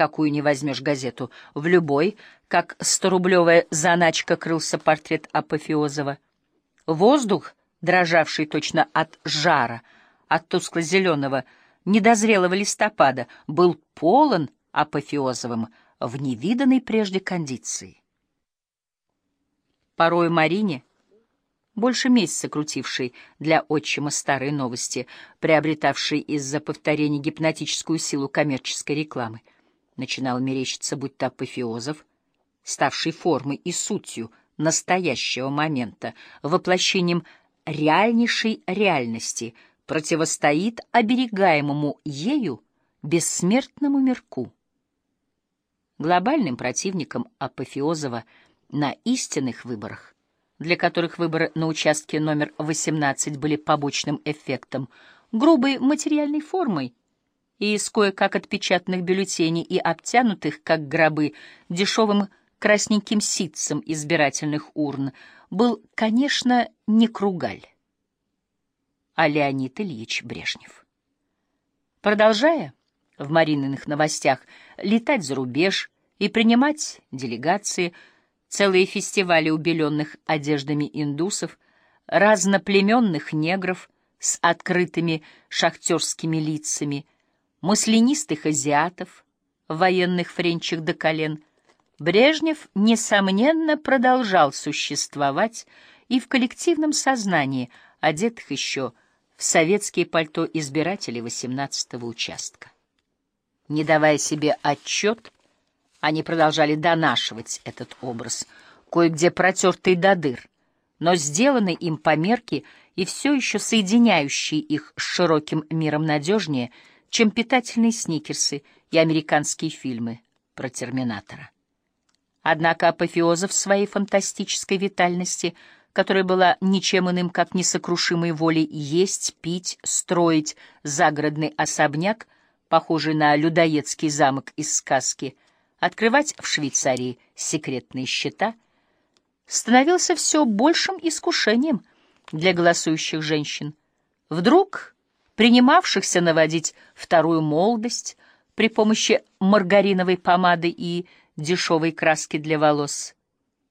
какую не возьмешь газету, в любой, как сторублевая заначка, крылся портрет Апофеозова. Воздух, дрожавший точно от жара, от тускло-зеленого, недозрелого листопада, был полон Апофеозовым в невиданной прежде кондиции. Порой Марине, больше месяца крутившей для отчима старые новости, приобретавшей из-за повторений гипнотическую силу коммерческой рекламы, начинал мерещиться, будто апофеозов, ставший формой и сутью настоящего момента, воплощением реальнейшей реальности, противостоит оберегаемому ею бессмертному мирку. Глобальным противником апофеозова на истинных выборах, для которых выборы на участке номер 18 были побочным эффектом, грубой материальной формой и из кое-как отпечатанных бюллетеней и обтянутых, как гробы, дешевым красненьким ситцем избирательных урн, был, конечно, не Кругаль, а Леонид Ильич Брежнев. Продолжая в Марининых новостях летать за рубеж и принимать делегации, целые фестивали убеленных одеждами индусов, разноплеменных негров с открытыми шахтерскими лицами — маслянистых азиатов, военных френчих до колен, Брежнев, несомненно, продолжал существовать и в коллективном сознании, одетых еще в советские пальто избирателей 18-го участка. Не давая себе отчет, они продолжали донашивать этот образ, кое-где протертый до дыр, но сделанный им по мерке и все еще соединяющий их с широким миром надежнее — чем питательные сникерсы и американские фильмы про Терминатора. Однако апофеозов своей фантастической витальности, которая была ничем иным, как несокрушимой волей есть, пить, строить загородный особняк, похожий на людоедский замок из сказки, открывать в Швейцарии секретные счета, становился все большим искушением для голосующих женщин. Вдруг принимавшихся наводить вторую молодость при помощи маргариновой помады и дешевой краски для волос,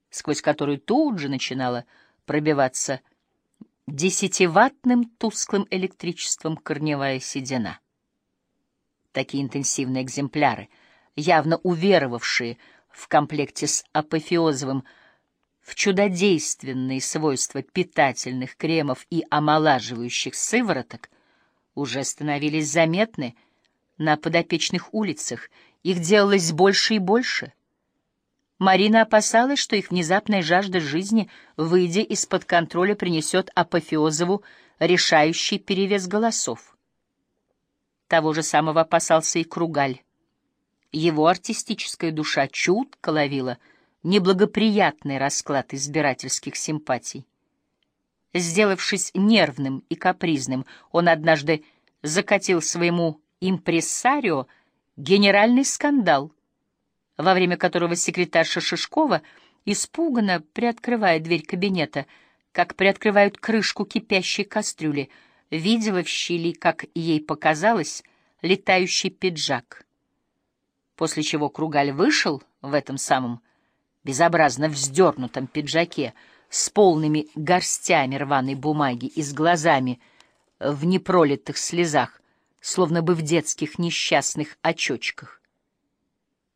сквозь которую тут же начинала пробиваться десятиваттным тусклым электричеством корневая седина. Такие интенсивные экземпляры, явно уверовавшие в комплекте с апофеозовым в чудодейственные свойства питательных кремов и омолаживающих сывороток, уже становились заметны на подопечных улицах, их делалось больше и больше. Марина опасалась, что их внезапная жажда жизни, выйдя из-под контроля, принесет Апофеозову решающий перевес голосов. Того же самого опасался и Кругаль. Его артистическая душа чутко ловила неблагоприятный расклад избирательских симпатий. Сделавшись нервным и капризным, он однажды закатил своему импрессарио генеральный скандал, во время которого секретарша Шишкова, испуганно приоткрывая дверь кабинета, как приоткрывают крышку кипящей кастрюли, видела в щели, как ей показалось, летающий пиджак. После чего Кругаль вышел в этом самом безобразно вздернутом пиджаке, с полными горстями рваной бумаги и с глазами в непролитых слезах, словно бы в детских несчастных очочках.